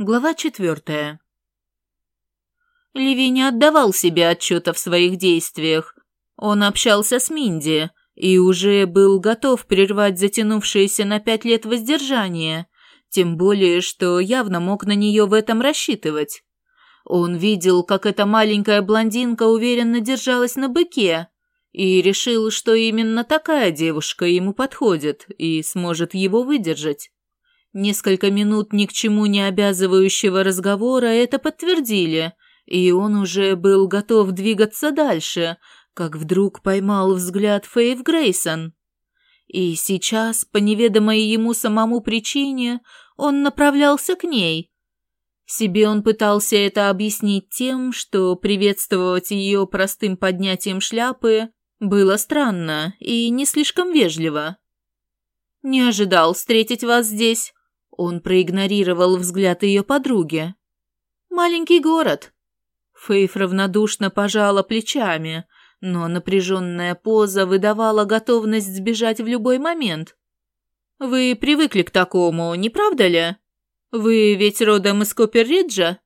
Глава четвертая. Ливи не отдавал себе отчета в своих действиях. Он общался с Минди и уже был готов прервать затянувшееся на пять лет воздержание, тем более, что явно мог на нее в этом рассчитывать. Он видел, как эта маленькая блондинка уверенно держалась на быке, и решил, что именно такая девушка ему подходит и сможет его выдержать. Несколько минут ни к чему не обязывающего разговора это подтвердили, и он уже был готов двигаться дальше, как вдруг поймал взгляд Фейв Грейсон. И сейчас, по неведомой ему самому причине, он направлялся к ней. Себе он пытался это объяснить тем, что приветствовать ее простым поднятием шляпы было странно и не слишком вежливо. «Не ожидал встретить вас здесь», он проигнорировал взгляд ее подруги. «Маленький город». Фейф равнодушно пожала плечами, но напряженная поза выдавала готовность сбежать в любой момент. «Вы привыкли к такому, не правда ли? Вы ведь родом из Копперриджа?»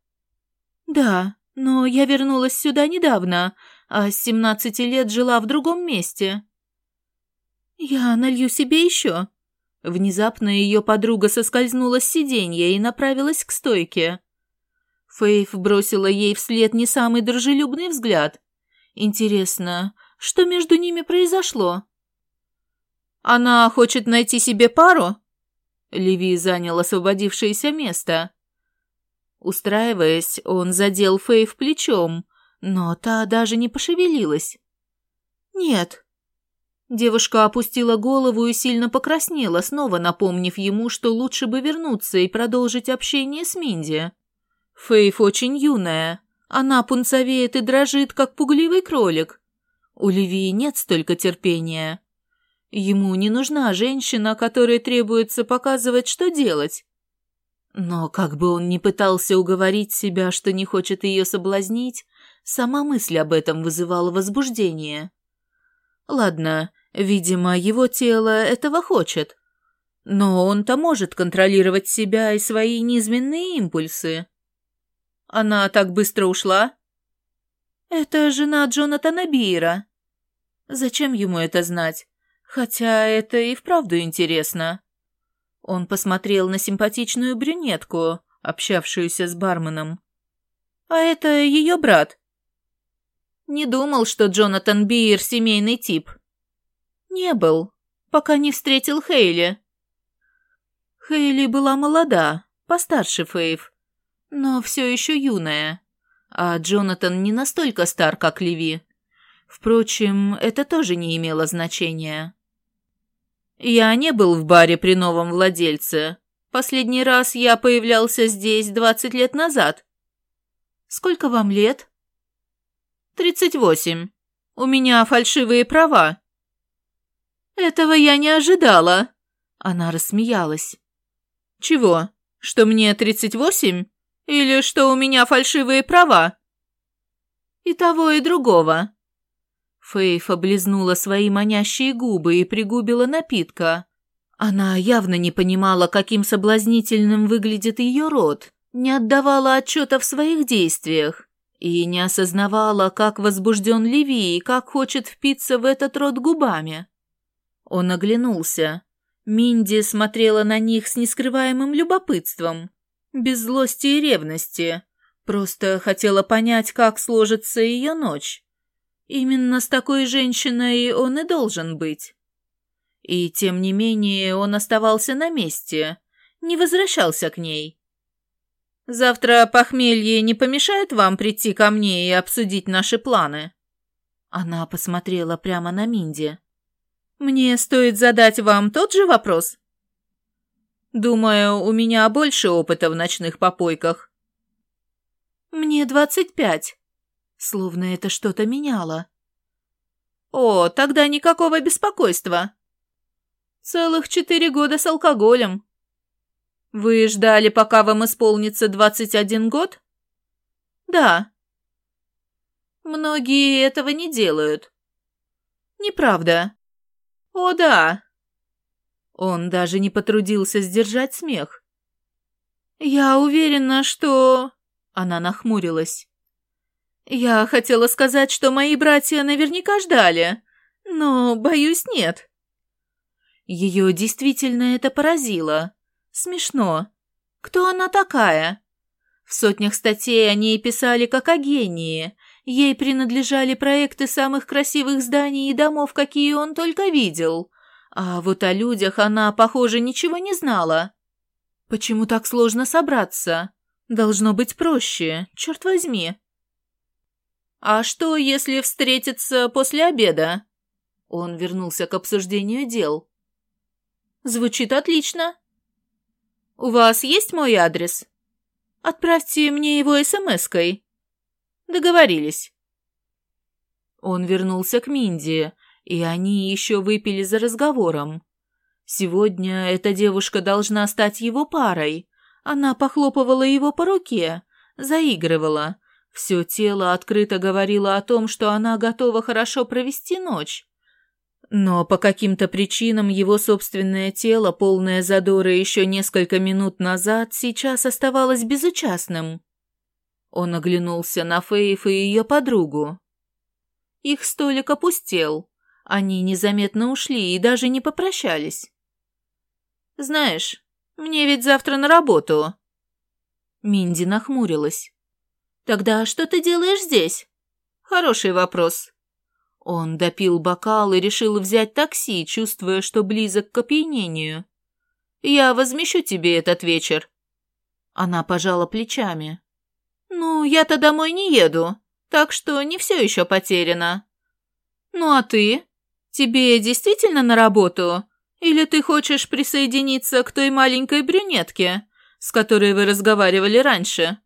«Да, но я вернулась сюда недавно, а с семнадцати лет жила в другом месте». «Я налью себе еще», Внезапно ее подруга соскользнула с сиденья и направилась к стойке. Фейв бросила ей вслед не самый дружелюбный взгляд. Интересно, что между ними произошло? «Она хочет найти себе пару?» Леви занял освободившееся место. Устраиваясь, он задел Фейв плечом, но та даже не пошевелилась. «Нет», Девушка опустила голову и сильно покраснела, снова напомнив ему, что лучше бы вернуться и продолжить общение с Минди. Фейф очень юная. Она пунцовеет и дрожит, как пугливый кролик. У Ливии нет столько терпения. Ему не нужна женщина, которой требуется показывать, что делать. Но как бы он ни пытался уговорить себя, что не хочет ее соблазнить, сама мысль об этом вызывала возбуждение. Ладно, Видимо, его тело этого хочет. Но он-то может контролировать себя и свои низменные импульсы. Она так быстро ушла? Это жена Джонатана Бира. Зачем ему это знать? Хотя это и вправду интересно. Он посмотрел на симпатичную брюнетку, общавшуюся с барменом. А это ее брат. Не думал, что Джонатан Бир семейный тип. «Не был, пока не встретил Хейли». Хейли была молода, постарше Фейв, но все еще юная, а Джонатан не настолько стар, как Леви. Впрочем, это тоже не имело значения. Я не был в баре при новом владельце. Последний раз я появлялся здесь двадцать лет назад. Сколько вам лет? Тридцать восемь. У меня фальшивые права. «Этого я не ожидала!» Она рассмеялась. «Чего? Что мне тридцать восемь? Или что у меня фальшивые права?» «И того, и другого». Фейф облизнула свои манящие губы и пригубила напитка. Она явно не понимала, каким соблазнительным выглядит ее рот, не отдавала отчета в своих действиях и не осознавала, как возбужден Леви и как хочет впиться в этот рот губами. Он оглянулся. Минди смотрела на них с нескрываемым любопытством, без злости и ревности. Просто хотела понять, как сложится ее ночь. Именно с такой женщиной он и должен быть. И тем не менее он оставался на месте, не возвращался к ней. «Завтра похмелье не помешает вам прийти ко мне и обсудить наши планы?» Она посмотрела прямо на Минди. Мне стоит задать вам тот же вопрос? Думаю, у меня больше опыта в ночных попойках. Мне двадцать пять. Словно это что-то меняло. О, тогда никакого беспокойства. Целых четыре года с алкоголем. Вы ждали, пока вам исполнится двадцать один год? Да. Многие этого не делают. Неправда. «О, да!» Он даже не потрудился сдержать смех. Я уверена, что... Она нахмурилась. Я хотела сказать, что мои братья наверняка ждали, но, боюсь, нет. Ее действительно это поразило. Смешно. Кто она такая? В сотнях статей о ней писали как о гении. Ей принадлежали проекты самых красивых зданий и домов, какие он только видел. А вот о людях она, похоже, ничего не знала. Почему так сложно собраться? Должно быть проще, черт возьми. А что, если встретиться после обеда? Он вернулся к обсуждению дел. Звучит отлично. У вас есть мой адрес? Отправьте мне его смс-кой. Договорились. Он вернулся к Минди, и они еще выпили за разговором. Сегодня эта девушка должна стать его парой. Она похлопывала его по руке, заигрывала. Все тело открыто говорило о том, что она готова хорошо провести ночь. Но по каким-то причинам его собственное тело, полное задора еще несколько минут назад, сейчас оставалось безучастным. Он оглянулся на Фейф и ее подругу. Их столик опустел. Они незаметно ушли и даже не попрощались. «Знаешь, мне ведь завтра на работу». Минди нахмурилась. «Тогда что ты делаешь здесь?» «Хороший вопрос. Он допил бокал и решил взять такси, чувствуя, что близок к опьянению. «Я возмещу тебе этот вечер». Она пожала плечами. «Ну, я-то домой не еду, так что не все еще потеряно». «Ну а ты? Тебе действительно на работу? Или ты хочешь присоединиться к той маленькой брюнетке, с которой вы разговаривали раньше?»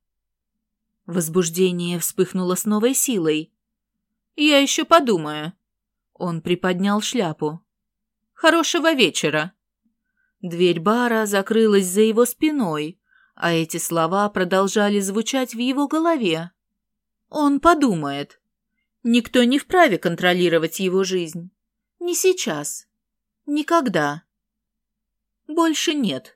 Возбуждение вспыхнуло с новой силой. Я еще подумаю. Он приподнял шляпу. Хорошего вечера. Дверь бара закрылась за его спиной, а эти слова продолжали звучать в его голове. Он подумает. Никто не вправе контролировать его жизнь. Не сейчас. Никогда. Больше нет.